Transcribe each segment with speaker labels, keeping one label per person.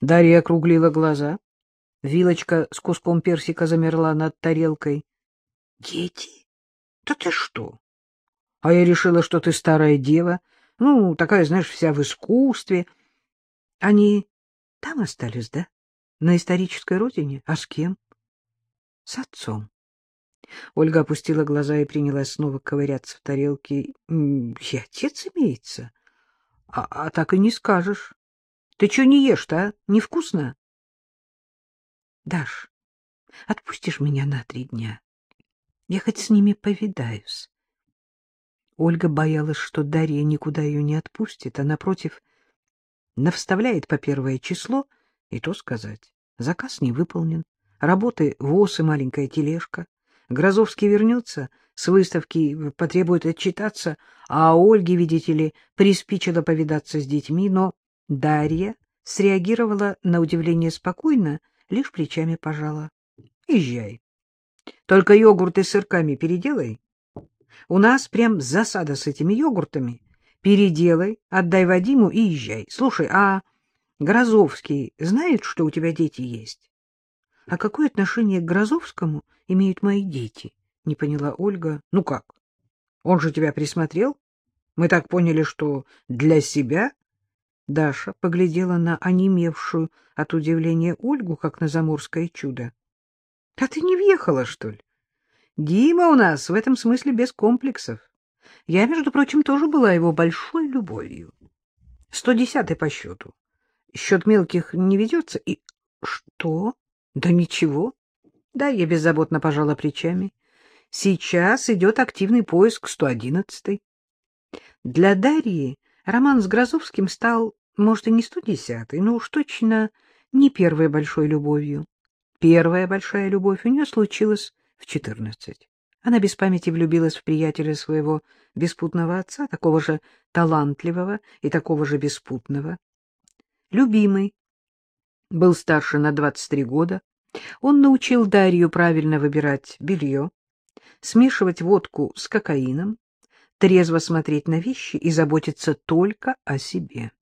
Speaker 1: Дарья округлила глаза. Вилочка с куском персика замерла над тарелкой. — Дети? Да ты что? А я решила, что ты старая дева. Ну, такая, знаешь, вся в искусстве. Они там остались, да? На исторической родине? А с кем? С отцом. Ольга опустила глаза и принялась снова ковыряться в тарелке. — И отец имеется? А, а так и не скажешь. Ты что не ешь-то, а? Невкусно? — Даш, отпустишь меня на три дня? Я хоть с ними повидаюсь. Ольга боялась, что Дарья никуда ее не отпустит, а, напротив, навставляет по первое число, и то сказать. Заказ не выполнен, работы воз и маленькая тележка. Грозовский вернется, с выставки потребует отчитаться, а Ольге, видите ли, приспичило повидаться с детьми, но Дарья среагировала на удивление спокойно, лишь плечами пожала. — Езжай. Только йогурты с сырками переделай. У нас прям засада с этими йогуртами. Переделай, отдай Вадиму и езжай. Слушай, а Грозовский знает, что у тебя дети есть? — А какое отношение к Грозовскому имеют мои дети? — не поняла Ольга. — Ну как? Он же тебя присмотрел? Мы так поняли, что для себя Даша поглядела на онемевшую от удивления Ольгу, как на заморское чудо. — А ты не въехала, что ли? Дима у нас в этом смысле без комплексов. Я, между прочим, тоже была его большой любовью. Сто десятый по счету. Счет мелких не ведется. И что? Да ничего. Да, я беззаботно пожала плечами. Сейчас идет активный поиск сто одиннадцатой. Для Дарьи роман с Грозовским стал может, и не сто десятый, но уж точно не первой большой любовью. Первая большая любовь у нее случилась в четырнадцать. Она без памяти влюбилась в приятеля своего беспутного отца, такого же талантливого и такого же беспутного. Любимый был старше на двадцать три года. Он научил Дарью правильно выбирать белье, смешивать водку с кокаином, трезво смотреть на вещи и заботиться только о себе.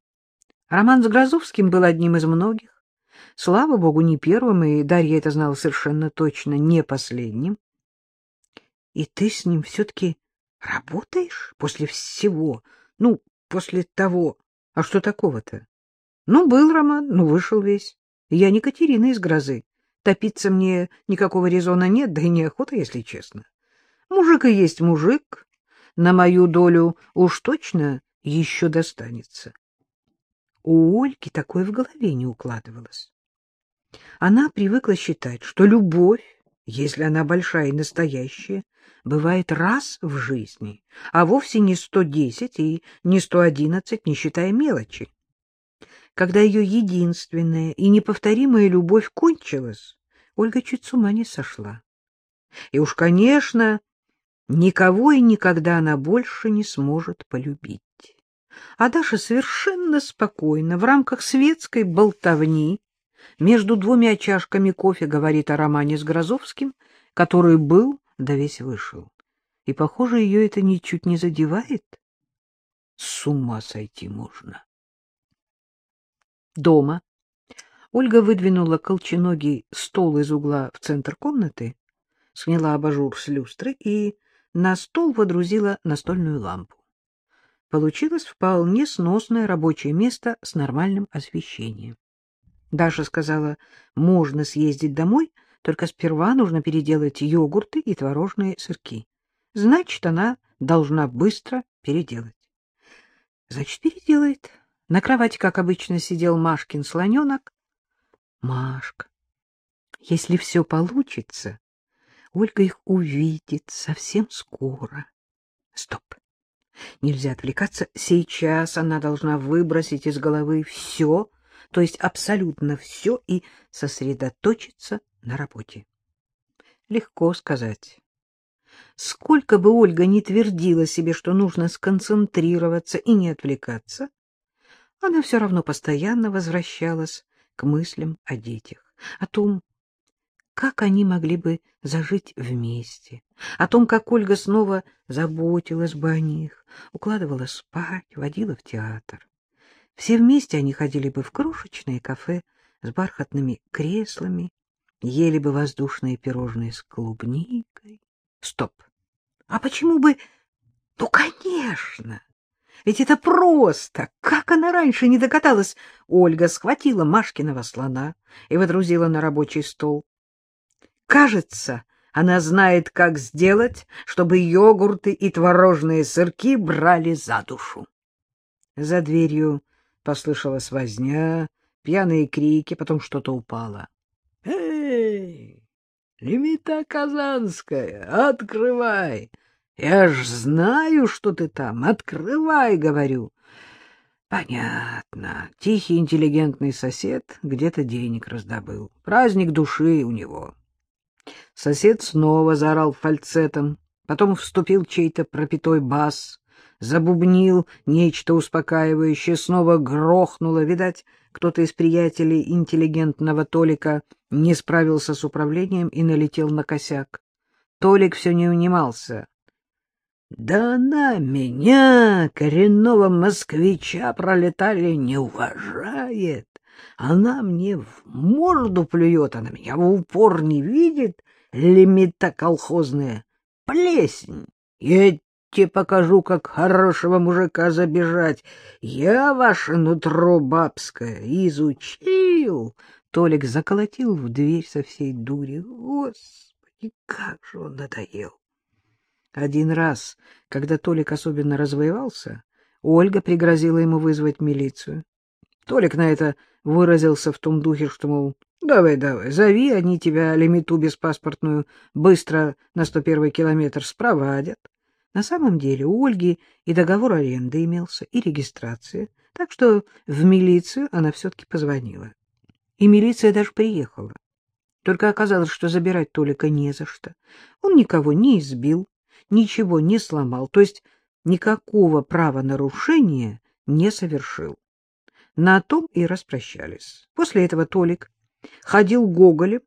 Speaker 1: Роман с Грозовским был одним из многих. Слава богу, не первым, и Дарья это знала совершенно точно, не последним. — И ты с ним все-таки работаешь после всего? Ну, после того. А что такого-то? Ну, был роман, ну, вышел весь. Я не Катерина из грозы. Топиться мне никакого резона нет, да и неохота, если честно. Мужик и есть мужик. На мою долю уж точно еще достанется. У Ольги такое в голове не укладывалось. Она привыкла считать, что любовь, если она большая и настоящая, бывает раз в жизни, а вовсе не сто десять и не сто одиннадцать, не считая мелочи. Когда ее единственная и неповторимая любовь кончилась, Ольга чуть с ума не сошла. И уж, конечно, никого и никогда она больше не сможет полюбить а Даша совершенно спокойно в рамках светской болтовни между двумя чашками кофе говорит о романе с Грозовским, который был, да весь вышел. И, похоже, ее это ничуть не задевает. С ума сойти можно. Дома Ольга выдвинула колченогий стол из угла в центр комнаты, сняла абажур с люстры и на стол водрузила настольную лампу получилось вполне сносное рабочее место с нормальным освещением. Даша сказала, можно съездить домой, только сперва нужно переделать йогурты и творожные сырки. Значит, она должна быстро переделать. Значит, переделает. На кровати, как обычно, сидел Машкин слоненок. Машка, если все получится, Ольга их увидит совсем скоро. Стоп. Нельзя отвлекаться. Сейчас она должна выбросить из головы все, то есть абсолютно все, и сосредоточиться на работе. Легко сказать. Сколько бы Ольга ни твердила себе, что нужно сконцентрироваться и не отвлекаться, она все равно постоянно возвращалась к мыслям о детях, о том, как они могли бы зажить вместе, о том, как Ольга снова заботилась бы о них, укладывала спать, водила в театр. Все вместе они ходили бы в крошечное кафе с бархатными креслами, ели бы воздушные пирожные с клубникой. Стоп! А почему бы... Ну, конечно! Ведь это просто! Как она раньше не догадалась? Ольга схватила Машкиного слона и водрузила на рабочий стол. Кажется, она знает, как сделать, чтобы йогурты и творожные сырки брали за душу. За дверью послышалась возня, пьяные крики, потом что-то упало. — Эй, Лимита Казанская, открывай! Я ж знаю, что ты там. Открывай, говорю. Понятно. Тихий, интеллигентный сосед где-то денег раздобыл. Праздник души у него. Сосед снова заорал фальцетом, потом вступил чей-то пропитой бас, забубнил нечто успокаивающее, снова грохнуло. Видать, кто-то из приятелей интеллигентного Толика не справился с управлением и налетел на косяк. Толик все не унимался. Да она меня, коренного москвича, пролетария, не уважает. Она мне в морду плюет, она меня в упор не видит, лимита колхозная. Плесень. Я тебе покажу, как хорошего мужика забежать. Я ваше нутро бабское изучил. Толик заколотил в дверь со всей дури. Господи, как же он надоел. Один раз, когда Толик особенно развоевался, Ольга пригрозила ему вызвать милицию. Толик на это выразился в том духе, что, мол, давай, давай, зови, они тебя лимиту беспаспортную быстро на 101 километр спровадят. На самом деле у Ольги и договор аренды имелся, и регистрация, так что в милицию она все-таки позвонила. И милиция даже приехала. Только оказалось, что забирать Толика не за что. Он никого не избил, ничего не сломал, то есть никакого правонарушения не совершил. На том и распрощались. После этого Толик ходил Гоголем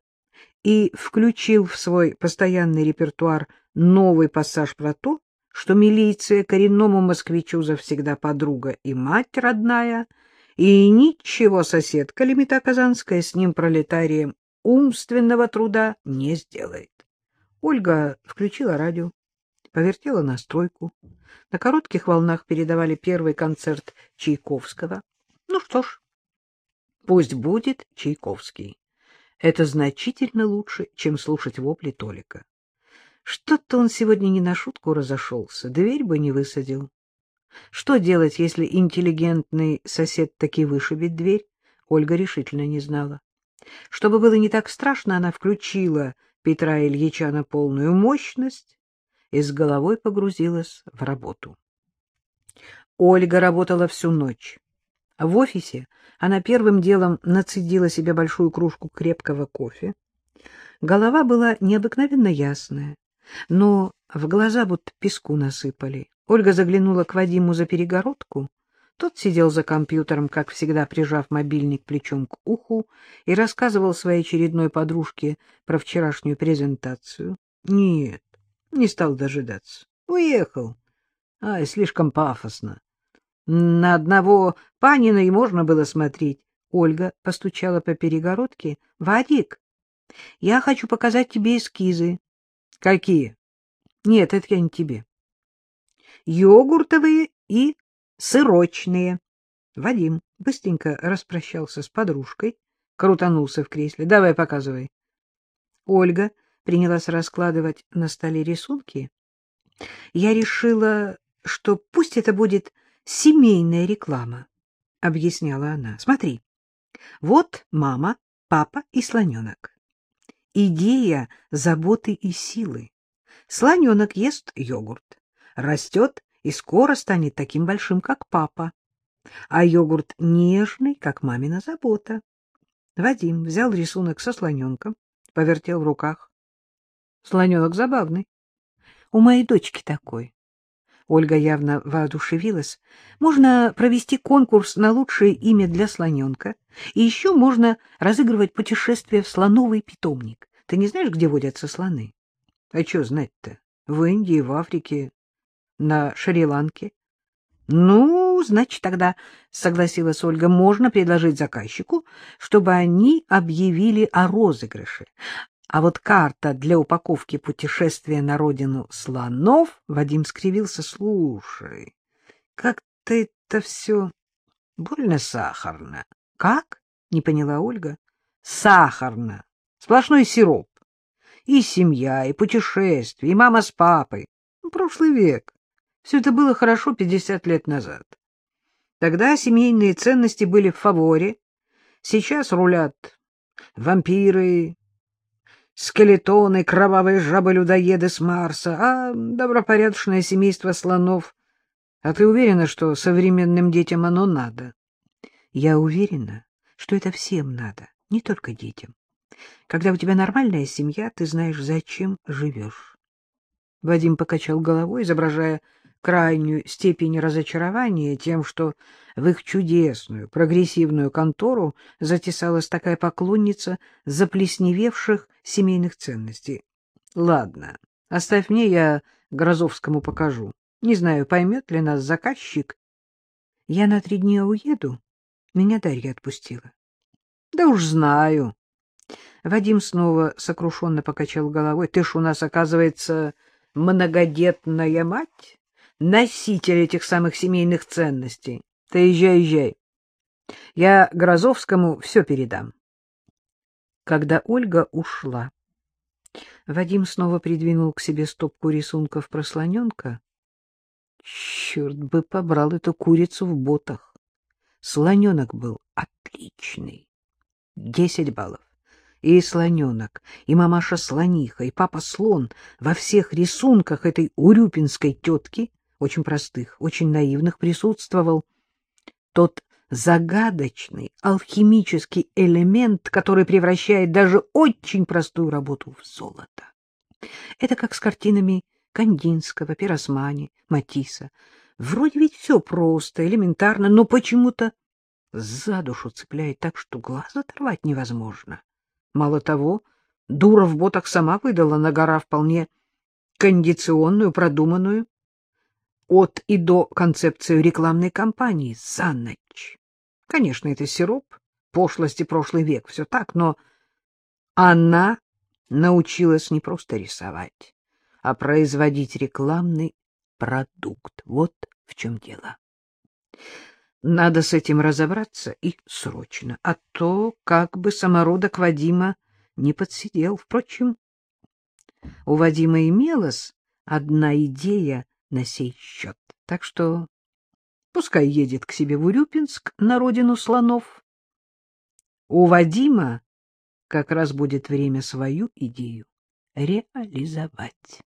Speaker 1: и включил в свой постоянный репертуар новый пассаж про то, что милиция коренному москвичу завсегда подруга и мать родная, и ничего соседка Лемита Казанская с ним пролетарием умственного труда не сделает. Ольга включила радио повертела настройку. На коротких волнах передавали первый концерт Чайковского. Ну что ж, пусть будет Чайковский. Это значительно лучше, чем слушать вопли Толика. Что-то он сегодня не на шутку разошелся, дверь бы не высадил. Что делать, если интеллигентный сосед таки вышибет дверь, Ольга решительно не знала. Чтобы было не так страшно, она включила Петра Ильича на полную мощность и с головой погрузилась в работу. Ольга работала всю ночь. В офисе она первым делом нацедила себе большую кружку крепкого кофе. Голова была необыкновенно ясная, но в глаза будто песку насыпали. Ольга заглянула к Вадиму за перегородку. Тот сидел за компьютером, как всегда, прижав мобильник плечом к уху, и рассказывал своей очередной подружке про вчерашнюю презентацию. Нет, не стал дожидаться. Уехал. Ай, слишком пафосно. На одного Панина и можно было смотреть. Ольга постучала по перегородке. — Вадик, я хочу показать тебе эскизы. — Какие? — Нет, это я не тебе. — Йогуртовые и сырочные. Вадим быстренько распрощался с подружкой, крутанулся в кресле. — Давай, показывай. Ольга принялась раскладывать на столе рисунки, я решила, что пусть это будет семейная реклама, — объясняла она. Смотри, вот мама, папа и слоненок. Идея заботы и силы. Слоненок ест йогурт, растет и скоро станет таким большим, как папа. А йогурт нежный, как мамина забота. Вадим взял рисунок со слоненком, повертел в руках. Слоненок забавный. У моей дочки такой. Ольга явно воодушевилась. Можно провести конкурс на лучшее имя для слоненка. И еще можно разыгрывать путешествие в слоновый питомник. Ты не знаешь, где водятся слоны? А что знать-то? В Индии, в Африке, на Шри-Ланке. Ну, значит, тогда, — согласилась Ольга, — можно предложить заказчику, чтобы они объявили о розыгрыше. А вот карта для упаковки путешествия на родину слонов, Вадим скривился, слушай, как-то это все больно сахарно. Как? Не поняла Ольга. Сахарно. Сплошной сироп. И семья, и путешествия, и мама с папой. Ну, прошлый век. Все это было хорошо пятьдесят лет назад. Тогда семейные ценности были в фаворе. Сейчас рулят вампиры, скелетоны, кровавые жабы-людоеды с Марса, а добропорядочное семейство слонов. А ты уверена, что современным детям оно надо? Я уверена, что это всем надо, не только детям. Когда у тебя нормальная семья, ты знаешь, зачем живешь. Вадим покачал головой, изображая крайнюю степень разочарования тем, что в их чудесную, прогрессивную контору затесалась такая поклонница заплесневевших семейных ценностей. — Ладно, оставь мне, я Грозовскому покажу. Не знаю, поймет ли нас заказчик. Я на три дня уеду. Меня Дарья отпустила. — Да уж знаю. Вадим снова сокрушенно покачал головой. — Ты ж у нас, оказывается, многодетная мать? Носитель этих самых семейных ценностей. Ты езжай, езжай. Я Грозовскому все передам. Когда Ольга ушла, Вадим снова придвинул к себе стопку рисунков прослоненка. Черт бы побрал эту курицу в ботах. Слоненок был отличный. Десять баллов. И слоненок, и мамаша-слониха, и папа-слон во всех рисунках этой урюпинской тетки — очень простых, очень наивных, присутствовал тот загадочный алхимический элемент, который превращает даже очень простую работу в золото. Это как с картинами Кандинского, Пиросмани, Матисса. Вроде ведь все просто, элементарно, но почему-то за душу цепляет так, что глаз оторвать невозможно. Мало того, дура в ботах сама выдала на гора вполне кондиционную, продуманную, от и до концепцию рекламной кампании за ночь. Конечно, это сироп, пошлости прошлый век, все так, но она научилась не просто рисовать, а производить рекламный продукт. Вот в чем дело. Надо с этим разобраться и срочно, а то как бы самородок Вадима не подсидел. Впрочем, у Вадима имелась одна идея на сей счет. Так что пускай едет к себе в Урюпинск, на родину слонов. У Вадима как раз будет время свою идею реализовать.